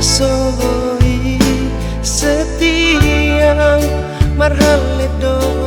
soi setiang marhale doto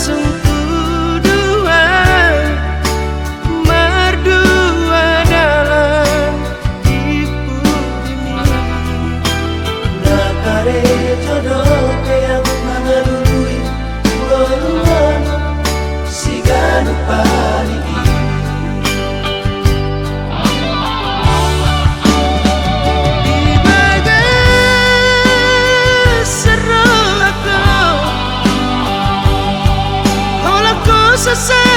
some necessário.